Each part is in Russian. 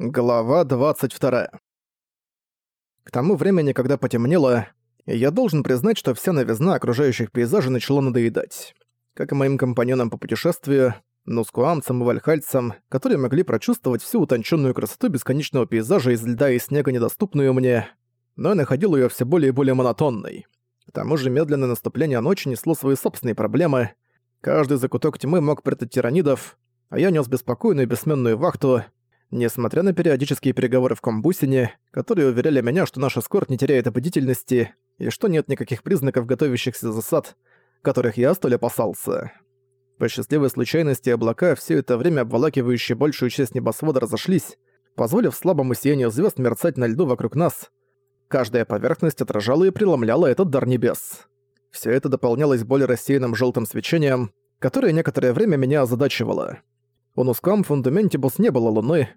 Глава 22. К тому времени, когда потемнело, я должен признать, что вся новизна окружающих пейзажей начала надоедать. Как и моим компаньонам по путешествию, нускуамцам и вальхальцам, которые могли прочувствовать всю утонченную красоту бесконечного пейзажа из льда и снега, недоступную мне, но я находил ее все более и более монотонной. К тому же медленное наступление ночи несло свои собственные проблемы. Каждый закуток тьмы мог прятать тиранидов, а я нес беспокойную и бессменную вахту, Несмотря на периодические переговоры в Комбусине, которые уверяли меня, что наш эскорт не теряет бдительности и что нет никаких признаков готовящихся засад, которых я столь опасался. По счастливой случайности облака, все это время обволакивающие большую часть небосвода, разошлись, позволив слабому сиянию звезд мерцать на льду вокруг нас. Каждая поверхность отражала и преломляла этот дар небес. Все это дополнялось более рассеянным желтым свечением, которое некоторое время меня озадачивало. У Нускам Фундаментибус не было луны.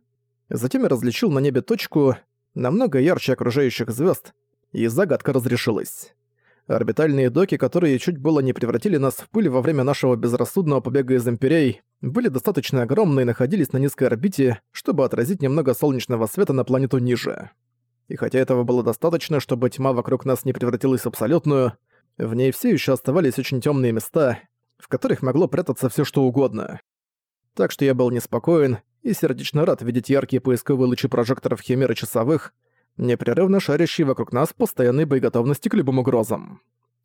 Затем я различил на небе точку, намного ярче окружающих звезд, и загадка разрешилась. Орбитальные доки, которые чуть было не превратили нас в пыль во время нашего безрассудного побега из Имперей, были достаточно огромны и находились на низкой орбите, чтобы отразить немного солнечного света на планету ниже. И хотя этого было достаточно, чтобы тьма вокруг нас не превратилась в абсолютную, в ней все еще оставались очень темные места, в которых могло прятаться все что угодно так что я был неспокоен и сердечно рад видеть яркие поисковые лучи прожекторов химеры часовых, непрерывно шарящие вокруг нас постоянной боеготовности к любым угрозам.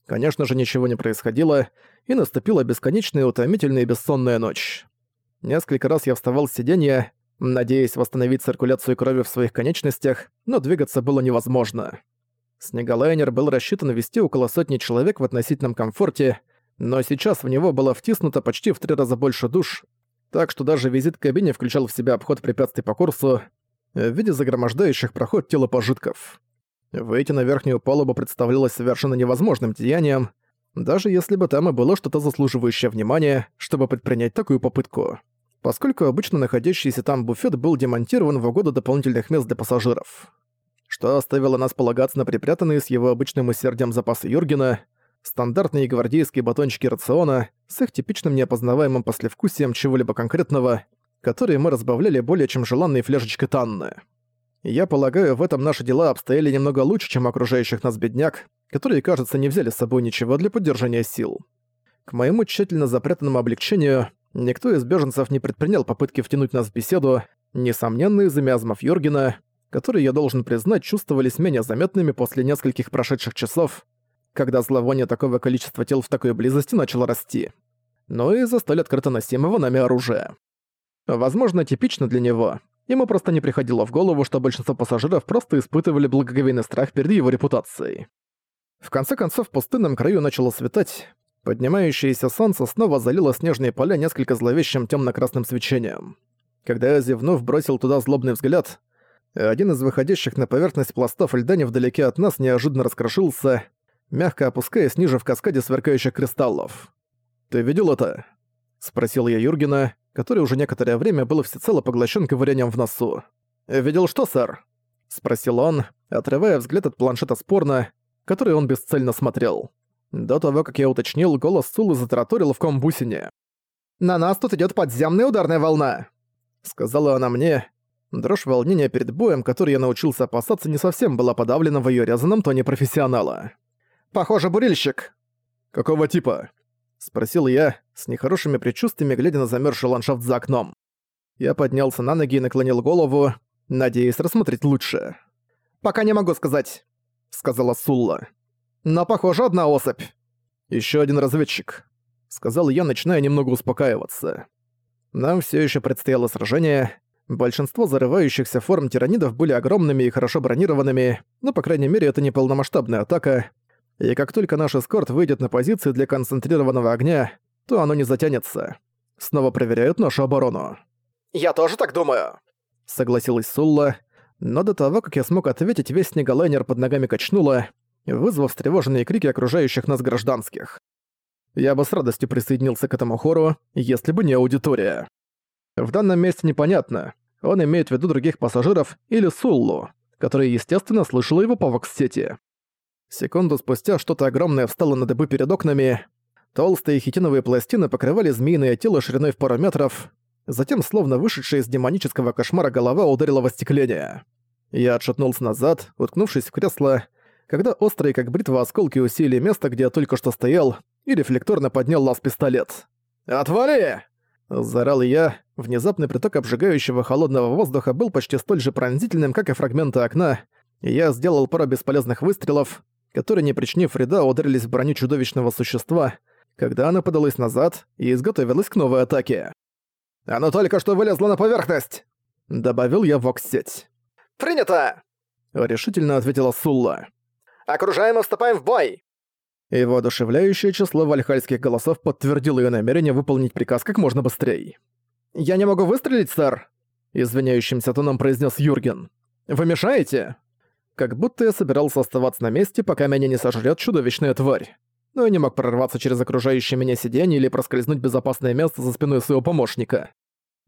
Конечно же, ничего не происходило, и наступила бесконечная, утомительная и бессонная ночь. Несколько раз я вставал с сиденья, надеясь восстановить циркуляцию крови в своих конечностях, но двигаться было невозможно. Снеголайнер был рассчитан вести около сотни человек в относительном комфорте, но сейчас в него было втиснуто почти в три раза больше душ, так что даже визит к кабине включал в себя обход препятствий по курсу в виде загромождающих проход тела пожитков. Выйти на верхнюю палубу представлялось совершенно невозможным деянием, даже если бы там и было что-то заслуживающее внимания, чтобы предпринять такую попытку. Поскольку обычно находящийся там буфет был демонтирован в угоду дополнительных мест для пассажиров. Что оставило нас полагаться на припрятанные с его обычным усердием запасы Юргена — стандартные гвардейские батончики рациона с их типичным неопознаваемым послевкусием чего-либо конкретного, которые мы разбавляли более чем желанной фляжечкой Танны. Я полагаю, в этом наши дела обстояли немного лучше, чем окружающих нас бедняк, которые, кажется, не взяли с собой ничего для поддержания сил. К моему тщательно запрятанному облегчению, никто из беженцев не предпринял попытки втянуть нас в беседу, несомненно из-за миазмов Юргена, которые, я должен признать, чувствовались менее заметными после нескольких прошедших часов, когда зловоние такого количества тел в такой близости начало расти. Но и за столь открыто носимого нами оружия. Возможно, типично для него. Ему просто не приходило в голову, что большинство пассажиров просто испытывали благоговейный страх перед его репутацией. В конце концов, в пустынном краю начало светать. Поднимающееся солнце снова залило снежные поля несколько зловещим темно-красным свечением. Когда я, зевнув, бросил туда злобный взгляд, один из выходящих на поверхность пластов льда невдалеке от нас неожиданно раскрошился, мягко опускаясь ниже в каскаде сверкающих кристаллов. «Ты видел это?» — спросил я Юргена, который уже некоторое время был всецело поглощен ковырянием в носу. «Видел что, сэр?» — спросил он, отрывая взгляд от планшета спорно, который он бесцельно смотрел. До того, как я уточнил, голос Сулы затараторил в комбусине. «На нас тут идёт подземная ударная волна!» Сказала она мне. Дрожь волнения перед боем, который я научился опасаться, не совсем была подавлена в её резаном тоне профессионала. Похоже, бурильщик». «Какого типа?» — спросил я, с нехорошими предчувствиями, глядя на замерзший ландшафт за окном. Я поднялся на ноги и наклонил голову, надеясь рассмотреть лучше. «Пока не могу сказать», — сказала Сулла. «Но, похоже, одна особь». Еще один разведчик», — сказал я, начиная немного успокаиваться. Нам все еще предстояло сражение. Большинство зарывающихся форм тиранидов были огромными и хорошо бронированными, но, по крайней мере, это не полномасштабная атака, и как только наш эскорт выйдет на позиции для концентрированного огня, то оно не затянется. Снова проверяют нашу оборону. «Я тоже так думаю», — согласилась Сулла, но до того, как я смог ответить, весь снеголайнер под ногами качнуло, вызвав встревоженные крики окружающих нас гражданских. Я бы с радостью присоединился к этому хору, если бы не аудитория. В данном месте непонятно, он имеет в виду других пассажиров или Суллу, которая, естественно, слышала его по вокс-сети. Секунду спустя что-то огромное встало на дыбы перед окнами. Толстые хитиновые пластины покрывали змеиное тело шириной в пару метров. Затем, словно вышедшая из демонического кошмара голова ударила в остекление. Я отшатнулся назад, уткнувшись в кресло, когда острые как бритва осколки усилили место, где я только что стоял, и рефлекторно поднял лаз пистолет. «Отвали!» Заорал я. Внезапный приток обжигающего холодного воздуха был почти столь же пронзительным, как и фрагменты окна, я сделал пару бесполезных выстрелов, которые, не причинив вреда, ударились в броню чудовищного существа, когда она подалась назад и изготовилась к новой атаке. «Оно только что вылезло на поверхность!» Добавил я в вокс-сеть. «Принято!» Решительно ответила Сулла. «Окружаем и вступаем в бой!» И воодушевляющее число вальхальских голосов подтвердило ее намерение выполнить приказ как можно быстрее. «Я не могу выстрелить, сэр!» Извиняющимся тоном произнес Юрген. «Вы мешаете?» Как будто я собирался оставаться на месте, пока меня не сожрет чудовищная тварь. Но я не мог прорваться через окружающее меня сиденье или проскользнуть в безопасное место за спиной своего помощника.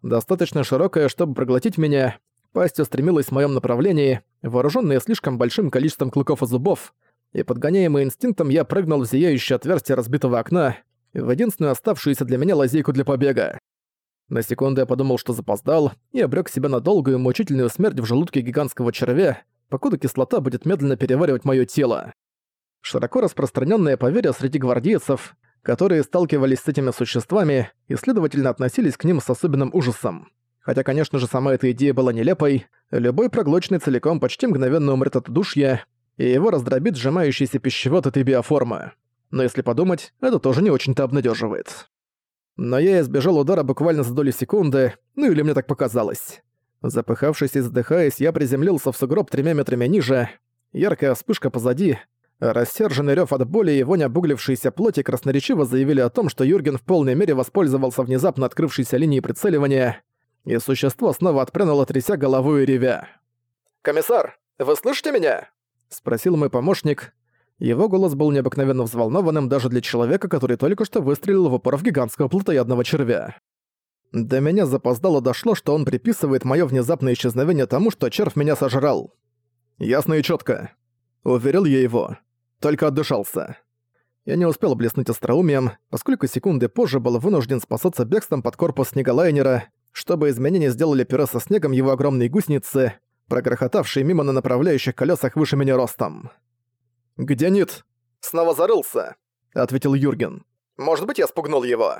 Достаточно широкая, чтобы проглотить меня, пасть устремилась в моем направлении, вооруженная слишком большим количеством клыков и зубов, и подгоняемый инстинктом я прыгнул в зияющее отверстие разбитого окна, в единственную оставшуюся для меня лазейку для побега. На секунду я подумал, что запоздал, и обрёк себя на долгую мучительную смерть в желудке гигантского червя, покуда кислота будет медленно переваривать моё тело. Широко распространённое поверье среди гвардейцев, которые сталкивались с этими существами и, следовательно, относились к ним с особенным ужасом. Хотя, конечно же, сама эта идея была нелепой, любой проглоченный целиком почти мгновенно умрет от удушья, и его раздробит сжимающийся пищевод этой биоформы. Но если подумать, это тоже не очень-то обнадеживает. Но я избежал удара буквально за долю секунды, ну или мне так показалось. Запыхавшись и задыхаясь, я приземлился в сугроб тремя метрами ниже. Яркая вспышка позади. Рассерженный рёв от боли и вонь обуглившейся плоти красноречиво заявили о том, что Юрген в полной мере воспользовался внезапно открывшейся линией прицеливания, и существо снова отпрянуло, тряся головой и ревя. «Комиссар, вы слышите меня?» — спросил мой помощник. Его голос был необыкновенно взволнованным даже для человека, который только что выстрелил в упор в гигантского плотоядного червя. До меня запоздало дошло, что он приписывает моё внезапное исчезновение тому, что червь меня сожрал. Ясно и чётко. Уверил я его. Только отдышался. Я не успел блеснуть остроумием, поскольку секунды позже был вынужден спасаться бегством под корпус снеголайнера, чтобы изменения сделали пюре со снегом его огромной гусеницы, прогрохотавший мимо на направляющих колесах выше меня ростом. «Где Нит?» «Снова зарылся», — ответил Юрген. «Может быть, я спугнул его?»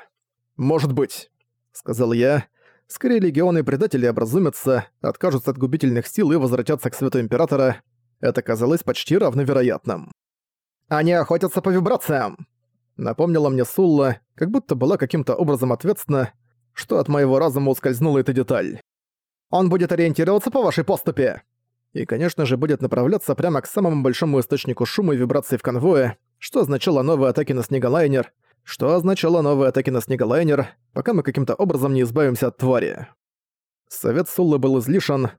«Может быть», — сказал я. «Скорее легионы предатели образумятся, откажутся от губительных сил и возвратятся к Свету Императора. Это казалось почти равновероятным». «Они охотятся по вибрациям», — напомнила мне Сулла, как будто была каким-то образом ответственна, что от моего разума ускользнула эта деталь. Он будет ориентироваться по вашей поступе. И, конечно же, будет направляться прямо к самому большому источнику шума и вибраций в конвое, что означало новые атаки на снеголайнер, что означало новые атаки на снеголайнер, пока мы каким-то образом не избавимся от твари. Совет Суллы был излишен,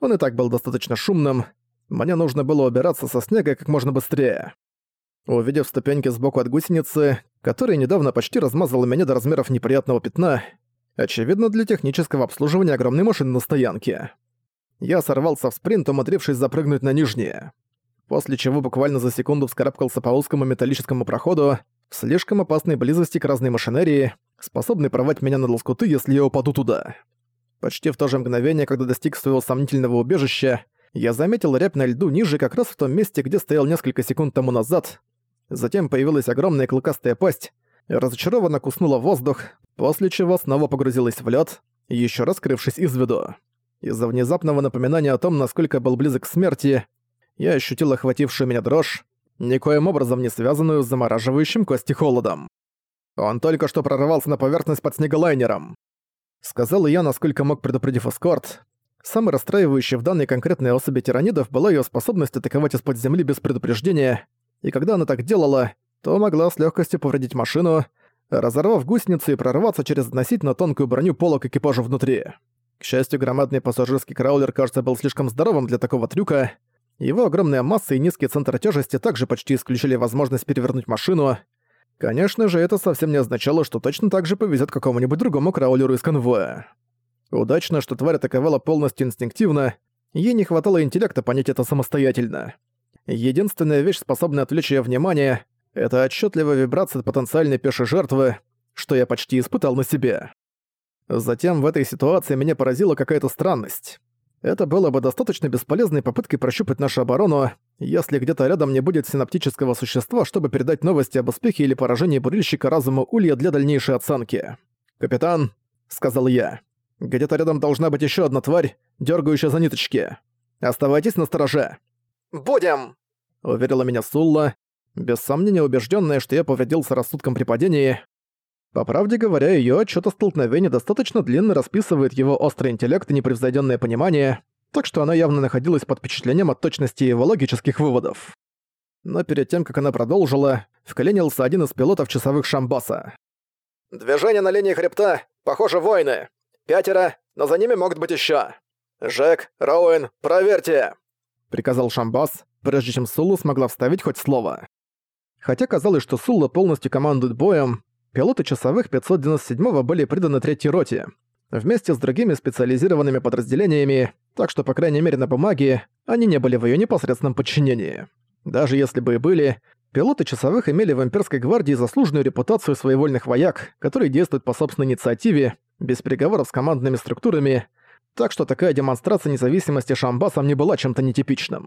он и так был достаточно шумным, мне нужно было убираться со снега как можно быстрее. Увидев ступеньки сбоку от гусеницы, которая недавно почти размазала меня до размеров неприятного пятна, Очевидно, для технического обслуживания огромной машины на стоянке. Я сорвался в спринт, умудрившись запрыгнуть на нижнее. После чего буквально за секунду вскарабкался по узкому металлическому проходу, в слишком опасной близости к разной машинерии, способной порвать меня на лоскуты, если я упаду туда. Почти в то же мгновение, когда достиг своего сомнительного убежища, я заметил рябь на льду ниже как раз в том месте, где стоял несколько секунд тому назад. Затем появилась огромная клыкастая пасть, разочарованно куснула воздух, после чего снова погрузилась в лед, еще раз скрывшись из виду. Из-за внезапного напоминания о том, насколько был близок к смерти, я ощутил охватившую меня дрожь, никоим образом не связанную с замораживающим кости холодом. Он только что прорвался на поверхность под снеголайнером. Сказал я, насколько мог предупредив эскорт. Самый расстраивающий в данной конкретной особи тиранидов была ее способность атаковать из-под земли без предупреждения, и когда она так делала, то могла с легкостью повредить машину, разорвав гусеницу и прорваться через относительно тонкую броню полок экипажа внутри. К счастью, громадный пассажирский краулер, кажется, был слишком здоровым для такого трюка. Его огромная масса и низкий центр тяжести также почти исключили возможность перевернуть машину. Конечно же, это совсем не означало, что точно так же повезет какому-нибудь другому краулеру из конвоя. Удачно, что тварь атаковала полностью инстинктивно, ей не хватало интеллекта понять это самостоятельно. Единственная вещь, способная отвлечь её внимание, это отчетливая вибрация потенциальной пешей жертвы, что я почти испытал на себе. Затем в этой ситуации меня поразила какая-то странность. Это было бы достаточно бесполезной попыткой прощупать нашу оборону, если где-то рядом не будет синаптического существа, чтобы передать новости об успехе или поражении бурильщика разума Улья для дальнейшей оценки. «Капитан», — сказал я, — «где-то рядом должна быть еще одна тварь, дергающая за ниточки. Оставайтесь на стороже». «Будем!» — уверила меня Сулла, без сомнения убежденная, что я повредился рассудком при падении. По правде говоря, ее отчет о столкновении достаточно длинно расписывает его острый интеллект и непревзойденное понимание, так что она явно находилась под впечатлением от точности его логических выводов. Но перед тем, как она продолжила, вклинился один из пилотов часовых Шамбаса. «Движение на линии хребта. Похоже, воины. Пятеро, но за ними могут быть еще. Жек, Роуэн, проверьте!» Приказал Шамбас, прежде чем Сулу смогла вставить хоть слово. Хотя казалось, что Сулла полностью командует боем, пилоты часовых 597-го были приданы третьей роте, вместе с другими специализированными подразделениями, так что, по крайней мере, на бумаге они не были в её непосредственном подчинении. Даже если бы и были, пилоты часовых имели в имперской гвардии заслуженную репутацию своевольных вояк, которые действуют по собственной инициативе, без переговоров с командными структурами, так что такая демонстрация независимости Шамбасом не была чем-то нетипичным.